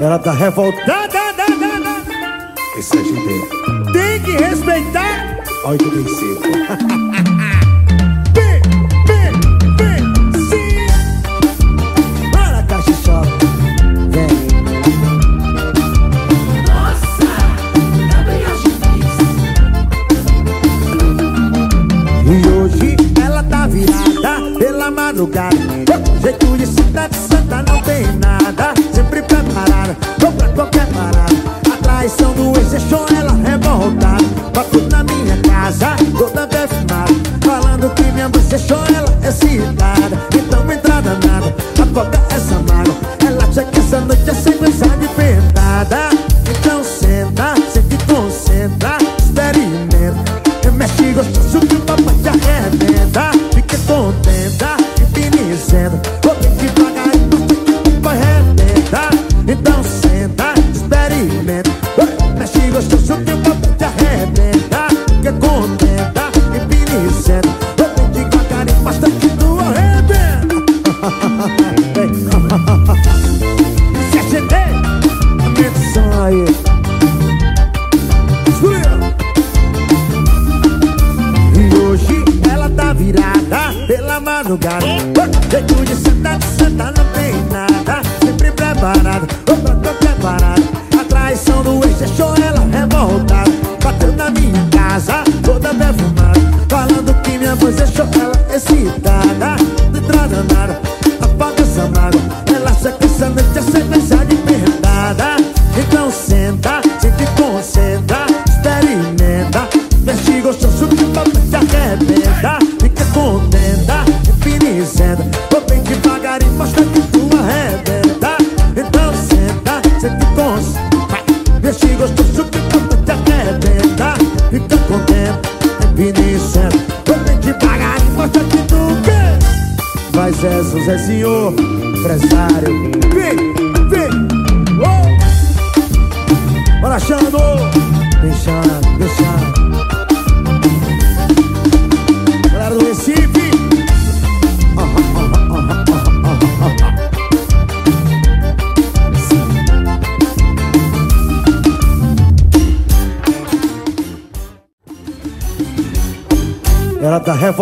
Ela tá revoltada. Esse é GD. Tem que respeitar. 85. Vem, vem, vem, sim. Para caixa shop. Vem. E hoje ela tá virada pela madrugada. Jeito de cidade santa não deixou ela excitada. Então entrada nada, afoga essa mágoa. Ela acha que essa noite é sequência de pentada. Pela madrugada Jeito de sentar, de sentar não tem nada. Sempre preparada, outra tô preparada A traição do ex deixou ela revoltada. Bateu na minha casa, toda perfumada. Falando que minha voz deixou ela excitada Vai Zé, Zezinho, empresário. Vem, vem, oh! Bora, Xando! Vem, Xando, Galera do Recife. Ela tá revoltada